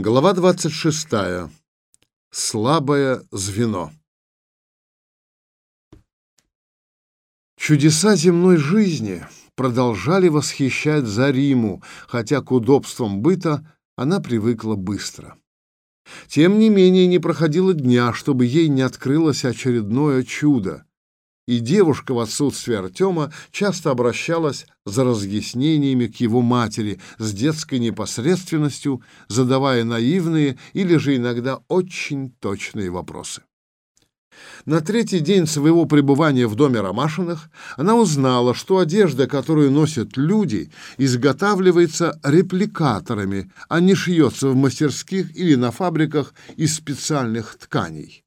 Глава 26. Слабое звено. Чудеса земной жизни продолжали восхищать Зариму, хотя к удобствам быта она привыкла быстро. Тем не менее, не проходило дня, чтобы ей не открылось очередное чудо и девушка в отсутствие Артема часто обращалась за разъяснениями к его матери с детской непосредственностью, задавая наивные или же иногда очень точные вопросы. На третий день своего пребывания в доме Ромашиных она узнала, что одежда, которую носят люди, изготавливается репликаторами, а не шьется в мастерских или на фабриках из специальных тканей.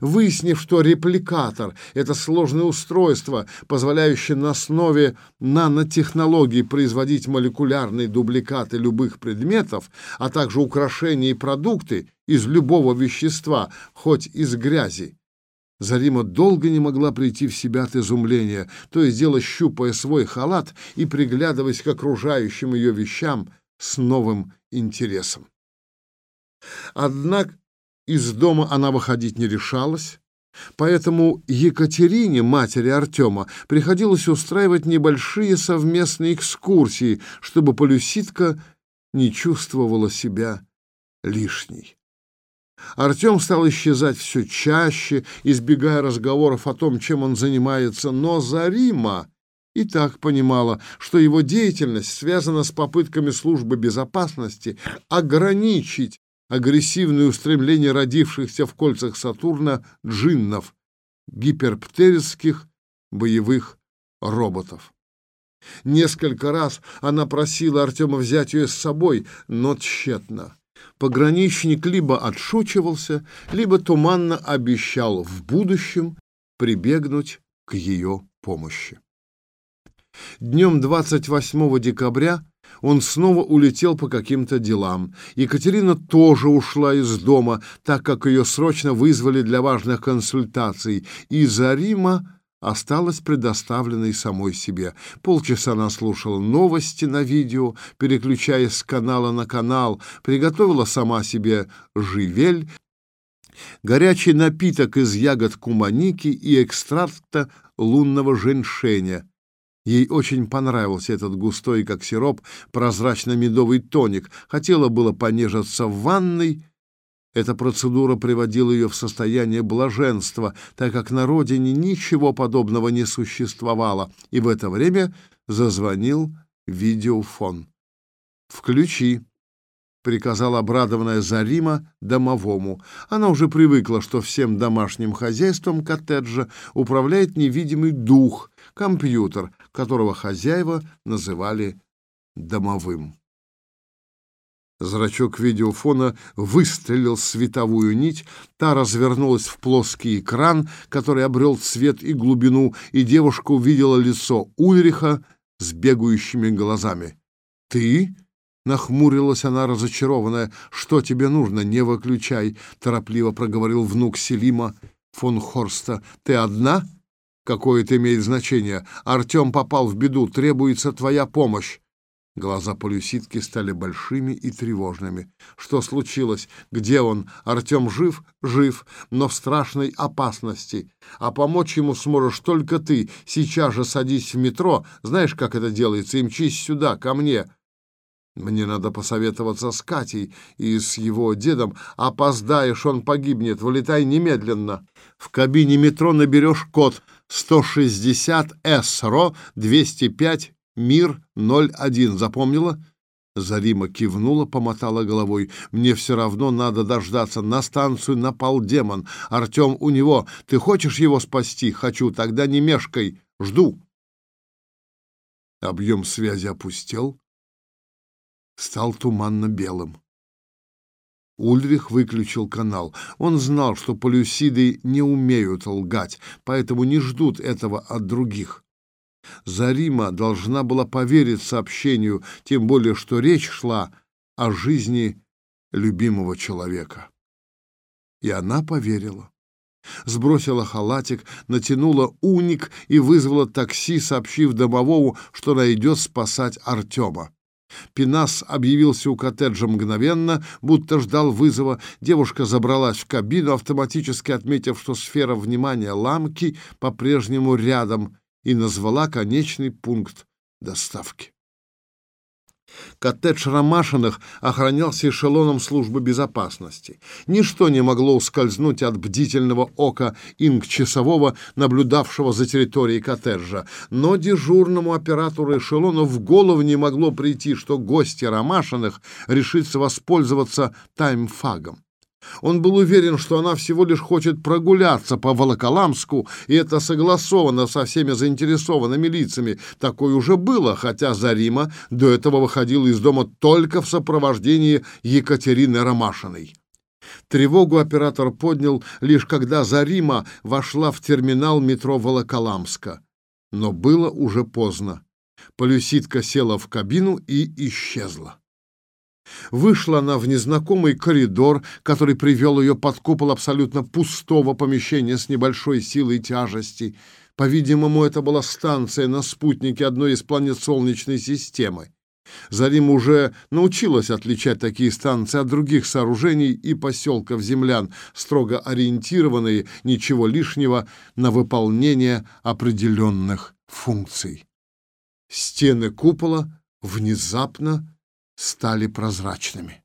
Выяснив, что репликатор — это сложное устройство, позволяющее на основе нанотехнологий производить молекулярные дубликаты любых предметов, а также украшения и продукты из любого вещества, хоть из грязи, Зарима долго не могла прийти в себя от изумления, то есть дело щупая свой халат и приглядываясь к окружающим ее вещам с новым интересом. Однако из дома она выходить не решалась, поэтому Екатерине, матери Артема, приходилось устраивать небольшие совместные экскурсии, чтобы Полюситка не чувствовала себя лишней. Артем стал исчезать все чаще, избегая разговоров о том, чем он занимается, но Зарима и так понимала, что его деятельность связана с попытками службы безопасности ограничить агрессивные устремления родившихся в кольцах Сатурна джиннов, гиперптеристских боевых роботов. Несколько раз она просила Артема взять ее с собой, но тщетно. Пограничник либо отшучивался, либо туманно обещал в будущем прибегнуть к ее помощи. Днем 28 декабря он снова улетел по каким-то делам. Екатерина тоже ушла из дома, так как ее срочно вызвали для важных консультаций, и Зарима осталась предоставленной самой себе. Полчаса она слушала новости на видео, переключаясь с канала на канал, приготовила сама себе живель, горячий напиток из ягод куманики и экстракта лунного женьшеня, Ей очень понравился этот густой, как сироп, прозрачно-медовый тоник. Хотела было понежиться в ванной. Эта процедура приводила ее в состояние блаженства, так как на родине ничего подобного не существовало. И в это время зазвонил видеофон. «Включи», — приказала обрадованная Зарима домовому. Она уже привыкла, что всем домашним хозяйством коттеджа управляет невидимый дух, компьютер, которого хозяева называли домовым. Зрачок видеофона выстрелил световую нить, та развернулась в плоский экран, который обрел цвет и глубину, и девушка увидела лицо Ульриха с бегающими глазами. «Ты?» — нахмурилась она разочарованная. «Что тебе нужно? Не выключай!» — торопливо проговорил внук Селима фон Хорста. «Ты одна?» Какое это имеет значение? Артем попал в беду, требуется твоя помощь. Глаза полюситки стали большими и тревожными. Что случилось? Где он? Артем жив? Жив, но в страшной опасности. А помочь ему сможешь только ты. Сейчас же садись в метро. Знаешь, как это делается? И мчись сюда, ко мне. Мне надо посоветоваться с Катей и с его дедом. Опоздаешь, он погибнет. Вылетай немедленно. В кабине метро наберешь код 160 СРО 205 Мир 01. Запомнила? Зарима кивнула, помотала головой. «Мне все равно надо дождаться. На станцию напал демон. Артем у него. Ты хочешь его спасти? Хочу. Тогда не мешкай. Жду». Объем связи опустел, стал туманно-белым. Ульрих выключил канал. Он знал, что полюсиды не умеют лгать, поэтому не ждут этого от других. Зарима должна была поверить сообщению, тем более что речь шла о жизни любимого человека. И она поверила. Сбросила халатик, натянула уник и вызвала такси, сообщив домовому, что найдет спасать Артема. Пинас объявился у коттеджа мгновенно, будто ждал вызова. Девушка забралась в кабину, автоматически отметив, что сфера внимания ламки по-прежнему рядом, и назвала конечный пункт доставки. Коттедж Ромашиных охранялся эшелоном службы безопасности. Ничто не могло ускользнуть от бдительного ока инг-часового, наблюдавшего за территорией коттеджа. Но дежурному оператору эшелона в голову не могло прийти, что гости Ромашиных решится воспользоваться таймфагом. Он был уверен, что она всего лишь хочет прогуляться по Волоколамску, и это согласовано со всеми заинтересованными лицами. Такое уже было, хотя Зарима до этого выходила из дома только в сопровождении Екатерины Ромашиной. Тревогу оператор поднял лишь когда Зарима вошла в терминал метро Волоколамска. Но было уже поздно. Полюситка села в кабину и исчезла. Вышла она в незнакомый коридор, который привел ее под купол абсолютно пустого помещения с небольшой силой тяжести. По-видимому, это была станция на спутнике одной из планет Солнечной системы. Зарим уже научилась отличать такие станции от других сооружений и поселков землян, строго ориентированные, ничего лишнего, на выполнение определенных функций. Стены купола внезапно стали прозрачными.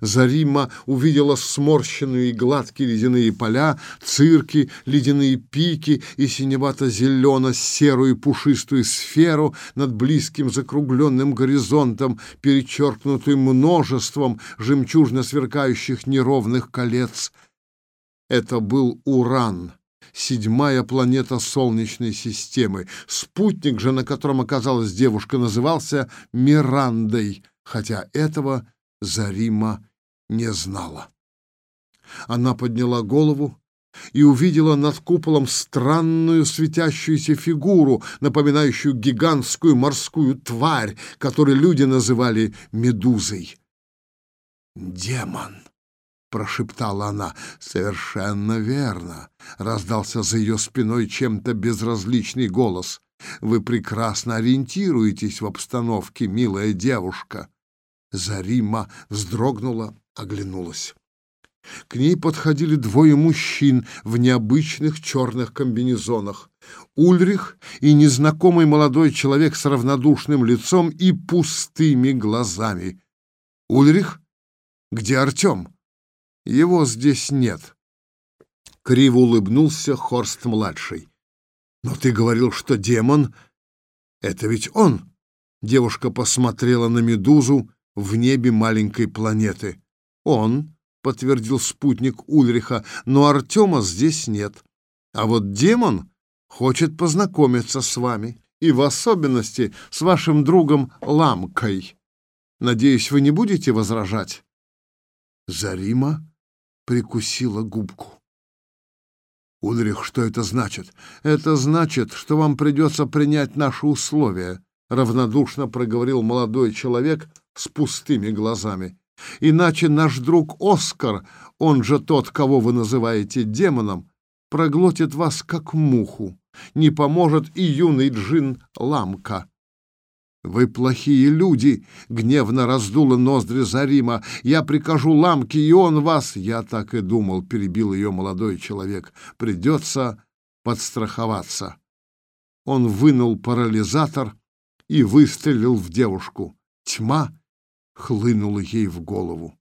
Зарима увидела сморщенные и гладкие ледяные поля, цирки, ледяные пики и синевато-зелено-серую пушистую сферу над близким закругленным горизонтом, перечеркнутым множеством жемчужно сверкающих неровных колец. Это был Уран, седьмая планета Солнечной системы. Спутник же, на котором оказалась девушка, назывался Мирандой, хотя этого Зарима не знала. Она подняла голову и увидела над куполом странную светящуюся фигуру, напоминающую гигантскую морскую тварь, которую люди называли медузой. Демон прошептала она. Совершенно верно, раздался за ее спиной чем-то безразличный голос. Вы прекрасно ориентируетесь в обстановке, милая девушка. Зарима вздрогнула, оглянулась. К ней подходили двое мужчин в необычных черных комбинезонах. Ульрих и незнакомый молодой человек с равнодушным лицом и пустыми глазами. «Ульрих? Где Артем?» Его здесь нет. Криво улыбнулся Хорст-младший. Но ты говорил, что демон — это ведь он. Девушка посмотрела на медузу в небе маленькой планеты. Он, — подтвердил спутник Ульриха, — но Артема здесь нет. А вот демон хочет познакомиться с вами, и в особенности с вашим другом Ламкой. Надеюсь, вы не будете возражать? Зарима прикусила губку. «Ульрих, что это значит?» «Это значит, что вам придется принять наши условия», — равнодушно проговорил молодой человек с пустыми глазами. «Иначе наш друг Оскар, он же тот, кого вы называете демоном, проглотит вас как муху. Не поможет и юный джин Ламка». «Вы плохие люди!» — гневно раздула ноздри Зарима. «Я прикажу ламке, и он вас...» «Я так и думал», — перебил ее молодой человек. «Придется подстраховаться». Он вынул парализатор и выстрелил в девушку. Тьма хлынула ей в голову.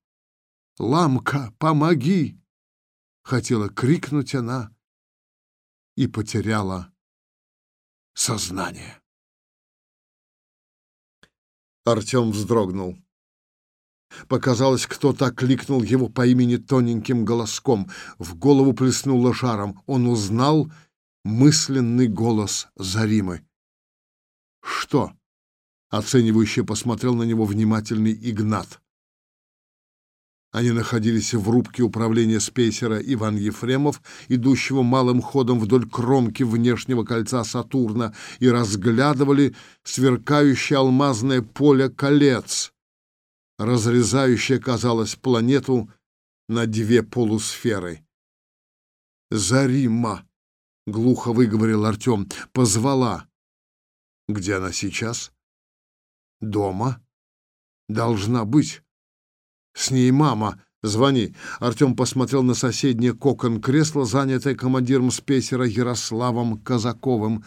«Ламка, помоги!» — хотела крикнуть она и потеряла сознание. Артем вздрогнул. Показалось, кто-то окликнул его по имени тоненьким голоском. В голову плеснуло жаром. Он узнал мысленный голос Заримы. «Что?» — оценивающе посмотрел на него внимательный Игнат. Они находились в рубке управления спейсера Иван Ефремов, идущего малым ходом вдоль кромки внешнего кольца Сатурна, и разглядывали сверкающее алмазное поле колец, разрезающее, казалось, планету на две полусферы. «Зарима!» — глухо выговорил Артем. «Позвала». «Где она сейчас?» дома. Должна быть. С ней мама. Звони. Артем посмотрел на соседнее кокон кресла, занятое командиром спейсера Ярославом Казаковым.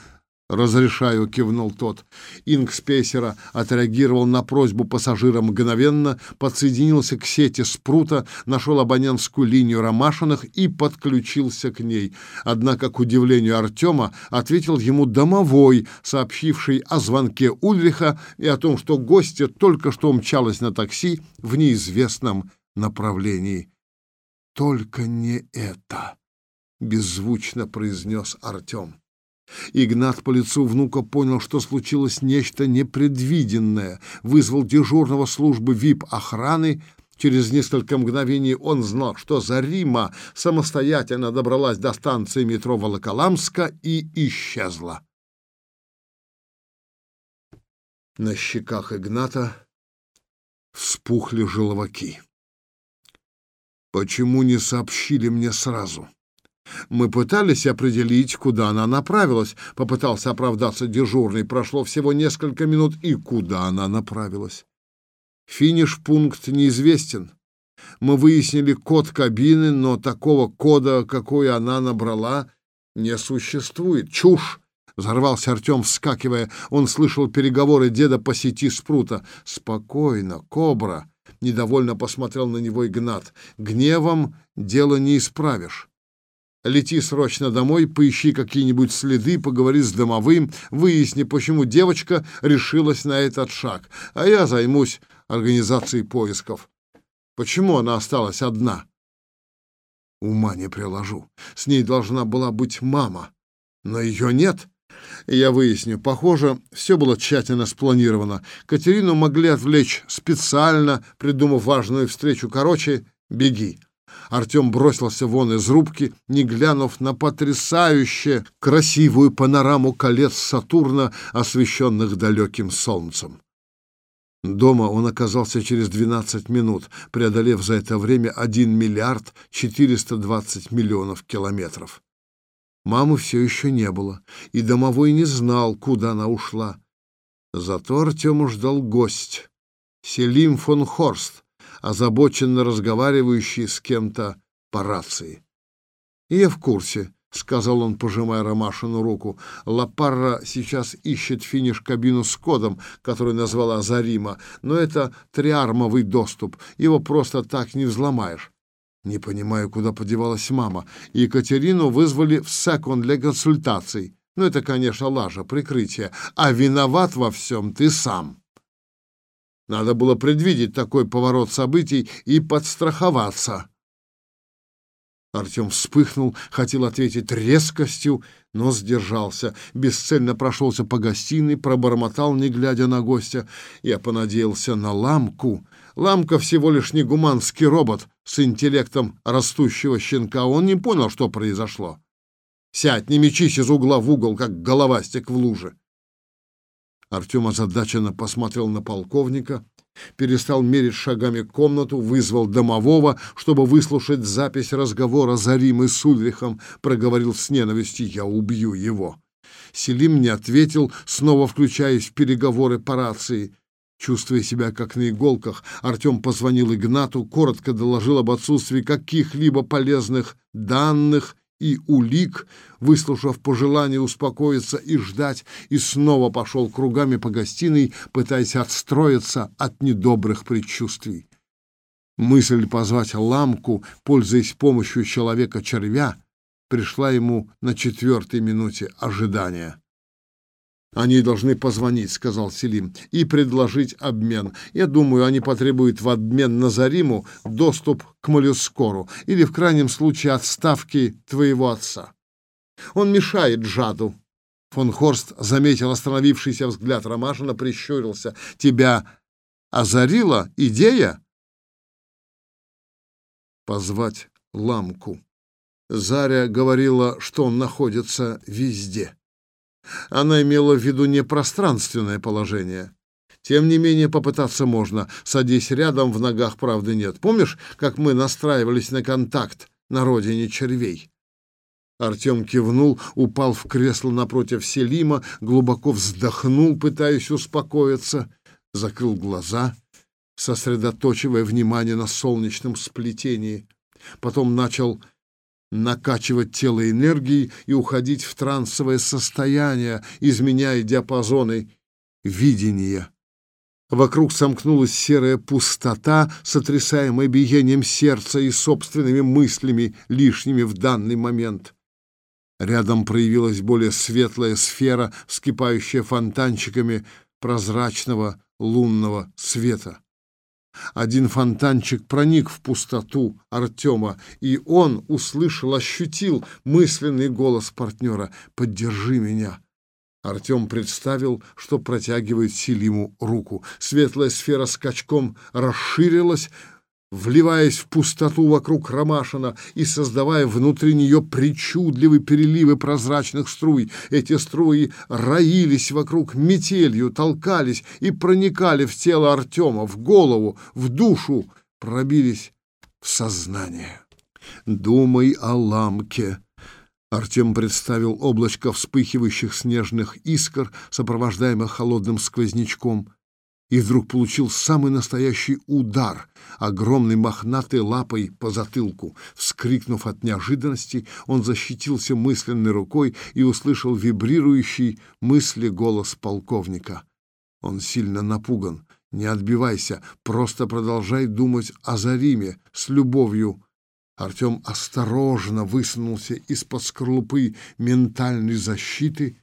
«Разрешаю», — кивнул тот. Ингспейсера отреагировал на просьбу пассажира мгновенно, подсоединился к сети спрута, нашел абонентскую линию Ромашиных и подключился к ней. Однако, к удивлению Артема, ответил ему домовой, сообщивший о звонке Ульриха и о том, что гостья только что умчалась на такси в неизвестном направлении. «Только не это!» — беззвучно произнес Артем. Игнат по лицу внука понял, что случилось нечто непредвиденное, вызвал дежурного службы ВИП-охраны. Через несколько мгновений он знал, что Зарима самостоятельно добралась до станции метро Волоколамска и исчезла. На щеках Игната вспухли желваки. «Почему не сообщили мне сразу?» Мы пытались определить, куда она направилась. Попытался оправдаться дежурный. Прошло всего несколько минут, и куда она направилась. Финиш-пункт неизвестен. Мы выяснили код кабины, но такого кода, какой она набрала, не существует. Чушь! Взорвался Артем, вскакивая. Он слышал переговоры деда по сети спрута. «Спокойно, кобра!» Недовольно посмотрел на него Игнат. «Гневом дело не исправишь. Лети срочно домой, поищи какие-нибудь следы, поговори с домовым, выясни, почему девочка решилась на этот шаг, а я займусь организацией поисков. Почему она осталась одна? Ума не приложу. С ней должна была быть мама, но ее нет. Я выясню. Похоже, все было тщательно спланировано. Катерину могли отвлечь специально, придумав важную встречу. Короче, беги. Артем бросился вон из рубки, не глянув на потрясающе красивую панораму колец Сатурна, освещенных далеким солнцем. Дома он оказался через 12 минут, преодолев за это время 1 миллиард 420 миллионов километров. Мамы все еще не было, и домовой не знал, куда она ушла. Зато Артему ждал гость — Селим фон Хорст, озабоченно разговаривающий с кем-то по рации. «Я в курсе», — сказал он, пожимая Ромашину руку. «Лапарра сейчас ищет финиш-кабину с кодом, который назвала Зарима, но это триармовый доступ, его просто так не взломаешь». Не понимаю, куда подевалась мама. Екатерину вызвали в секунд для консультаций. Ну, это, конечно, лажа, прикрытие. А виноват во всем ты сам. Надо было предвидеть такой поворот событий и подстраховаться. Артем вспыхнул, хотел ответить резкостью, но сдержался. Бесцельно прошелся по гостиной, пробормотал, не глядя на гостя. Я понадеялся на ламку. Ламка всего лишь не гуманский робот с интеллектом растущего щенка. Он не понял, что произошло. Сядь, не мечись из угла в угол, как головастик в луже. Артем озадаченно посмотрел на полковника, перестал мерить шагами комнату, вызвал домового, чтобы выслушать запись разговора Заримы с Ульрихом, проговорил с ненавистью «Я убью его». Селим не ответил, снова включаясь в переговоры по рации. Чувствуя себя как на иголках, Артем позвонил Игнату, коротко доложил об отсутствии каких-либо полезных данных и улик, выслушав пожелание успокоиться и ждать, и снова пошел кругами по гостиной, пытаясь отстроиться от недобрых предчувствий. Мысль позвать ламку, пользуясь помощью человека-червя, пришла ему на четвертой минуте ожидания. «Они должны позвонить», — сказал Селим, — «и предложить обмен. Я думаю, они потребуют в обмен на Зариму доступ к моллюскору или, в крайнем случае, отставки твоего отца. Он мешает Джаду». Фон Хорст заметил остановившийся взгляд Ромашина, прищурился. «Тебя озарила идея?» «Позвать ламку». Заря говорила, что он находится везде. Она имела в виду не пространственное положение. Тем не менее, попытаться можно. Садись рядом, в ногах правды нет. Помнишь, как мы настраивались на контакт на родине червей? Артем кивнул, упал в кресло напротив Селима, глубоко вздохнул, пытаясь успокоиться. закрыл глаза, сосредоточивая внимание на солнечном сплетении. Потом начал накачивать тело энергией и уходить в трансовое состояние, изменяя диапазоны видения. Вокруг сомкнулась серая пустота, сотрясаемая биением сердца и собственными мыслями, лишними в данный момент. Рядом проявилась более светлая сфера, вскипающая фонтанчиками прозрачного лунного света. Один фонтанчик проник в пустоту Артема, и он услышал, ощутил мысленный голос партнера «Поддержи меня». Артем представил, что протягивает Селиму руку. Светлая сфера скачком расширилась, вливаясь в пустоту вокруг Ромашина и создавая внутри нее причудливые переливы прозрачных струй. Эти струи роились вокруг метелью, толкались и проникали в тело Артема, в голову, в душу, пробились в сознание. «Думай о ламке», Артем представил облачко вспыхивающих снежных искр, сопровождаемых холодным сквознячком и вдруг получил самый настоящий удар огромной мохнатой лапой по затылку. Вскрикнув от неожиданности, он защитился мысленной рукой и услышал вибрирующий мысли голос полковника. Он сильно напуган. Не отбивайся, просто продолжай думать о Зариме с любовью. Артем осторожно высунулся из-под скорлупы ментальной защиты,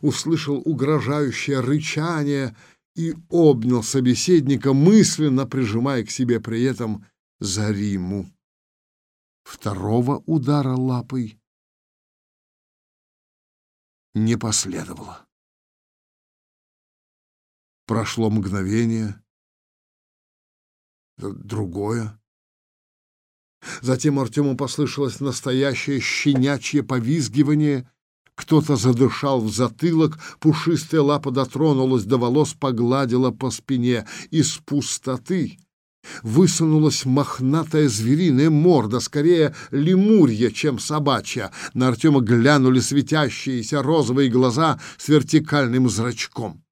услышал угрожающее рычание — и обнял собеседника, мысленно прижимая к себе при этом Зариму. Второго удара лапой не последовало. Прошло мгновение, другое. Затем Артему послышалось настоящее щенячье повизгивание, кто-то задышал в затылок, пушистая лапа дотронулась до волос, погладила по спине. Из пустоты высунулась мохнатая звериная морда, скорее лемурья, чем собачья. На Артема глянули светящиеся розовые глаза с вертикальным зрачком.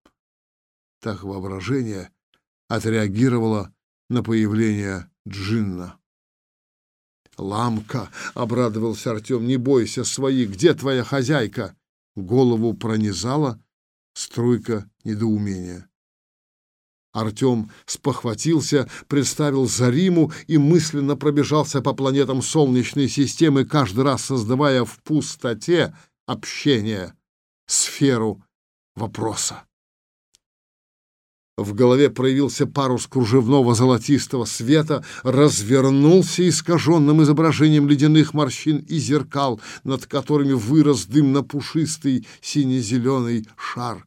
Так воображение отреагировало на появление Джинна. «Ламка!» — обрадовался Артем. «Не бойся своих! Где твоя хозяйка?» Голову пронизала струйка недоумения. Артем спохватился, представил Зариму и мысленно пробежался по планетам Солнечной системы, каждый раз создавая в пустоте общение, сферу вопроса. В голове проявился парус кружевного золотистого света, развернулся искаженным изображением ледяных морщин и зеркал, над которыми вырос дымно-пушистый сине-зеленый шар.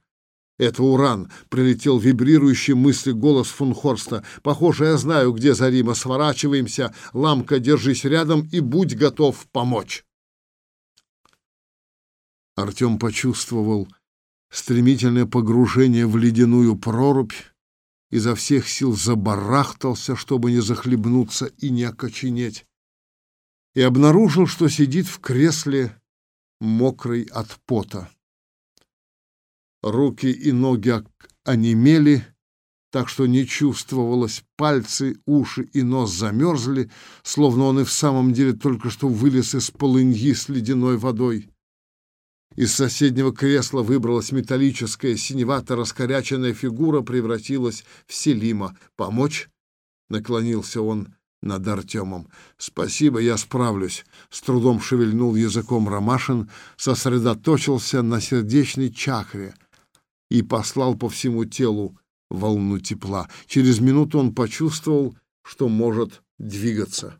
«Это Уран!» — прилетел вибрирующий мысли голос фон Хорста. «Похоже, я знаю, где Зарима. Сворачиваемся. Ламка, держись рядом и будь готов помочь!» Артем почувствовал стремительное погружение в ледяную прорубь, изо всех сил забарахтался, чтобы не захлебнуться и не окоченеть, и обнаружил, что сидит в кресле, мокрый от пота. Руки и ноги онемели, так что не чувствовалось, пальцы, уши и нос замерзли, словно он и в самом деле только что вылез из полыньи с ледяной водой. Из соседнего кресла выбралась металлическая, синевато-раскоряченная фигура, превратилась в Селима. «Помочь?» — наклонился он над Артемом. «Спасибо, я справлюсь», — с трудом шевельнул языком Ромашин, сосредоточился на сердечной чакре и послал по всему телу волну тепла. Через минуту он почувствовал, что может двигаться.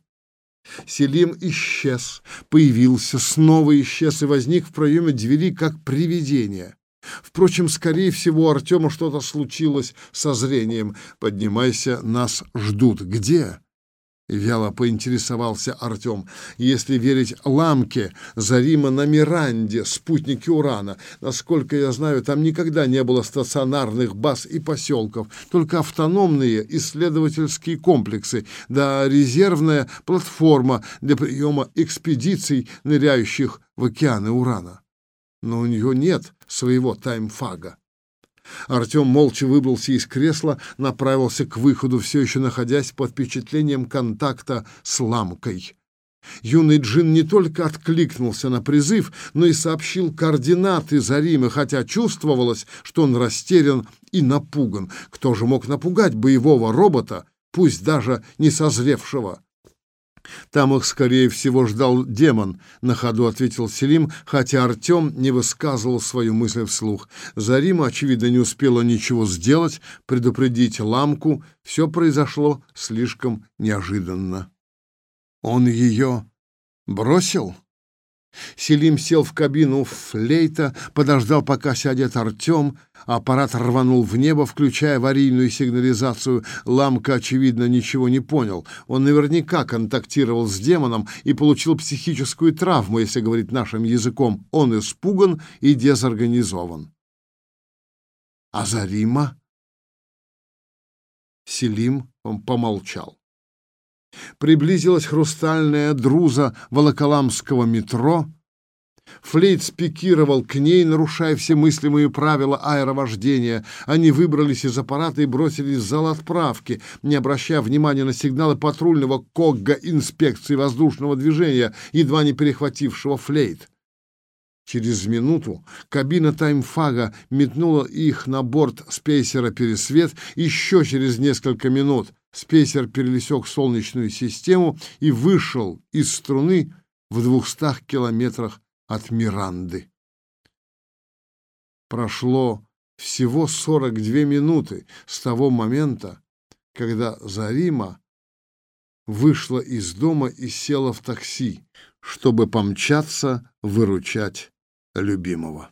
Селим исчез, появился, снова исчез и возник в проеме двери, как привидение. Впрочем, скорее всего, у Артема что-то случилось со зрением. «Поднимайся, нас ждут». «Где?» — вяло поинтересовался Артем. «Если верить Ламке, Зарима на Миранде, спутнике Урана. Насколько я знаю, там никогда не было стационарных баз и поселков, только автономные исследовательские комплексы, да резервная платформа для приема экспедиций, ныряющих в океаны Урана. Но у нее нет своего таймфага. Артем молча выбрался из кресла, направился к выходу, все еще находясь под впечатлением контакта с ламкой. Юный джин не только откликнулся на призыв, но и сообщил координаты Заримы, хотя чувствовалось, что он растерян и напуган. Кто же мог напугать боевого робота, пусть даже не созревшего? Там их, скорее всего, ждал демон, на ходу ответил Селим, хотя Артем не высказывал свою мысль вслух. Зарима, очевидно, не успела ничего сделать, предупредить ламку. Все произошло слишком неожиданно. Он ее бросил? Селим сел в кабину флейта, подождал, пока сядет Артем. Аппарат рванул в небо, включая аварийную сигнализацию. Ламка, очевидно, ничего не понял. Он наверняка контактировал с демоном и получил психическую травму, если говорить нашим языком. Он испуган и дезорганизован. А Зарима? Селим помолчал. Приблизилась хрустальная друза Волоколамского метро. Флейт спикировал к ней, нарушая все мыслимые правила аэровождения. Они выбрались из аппарата и бросились в зал отправки, не обращая внимания на сигналы патрульного КОГГа инспекции воздушного движения, едва не перехватившего флейт. Через минуту кабина таймфага метнула их на борт спейсера «Пересвет», еще через несколько минут — Спейсер перелесек Солнечную систему и вышел из струны в двухстах километрах от Миранды. Прошло всего 42 минуты с того момента, когда Зарима вышла из дома и села в такси, чтобы помчаться выручать любимого.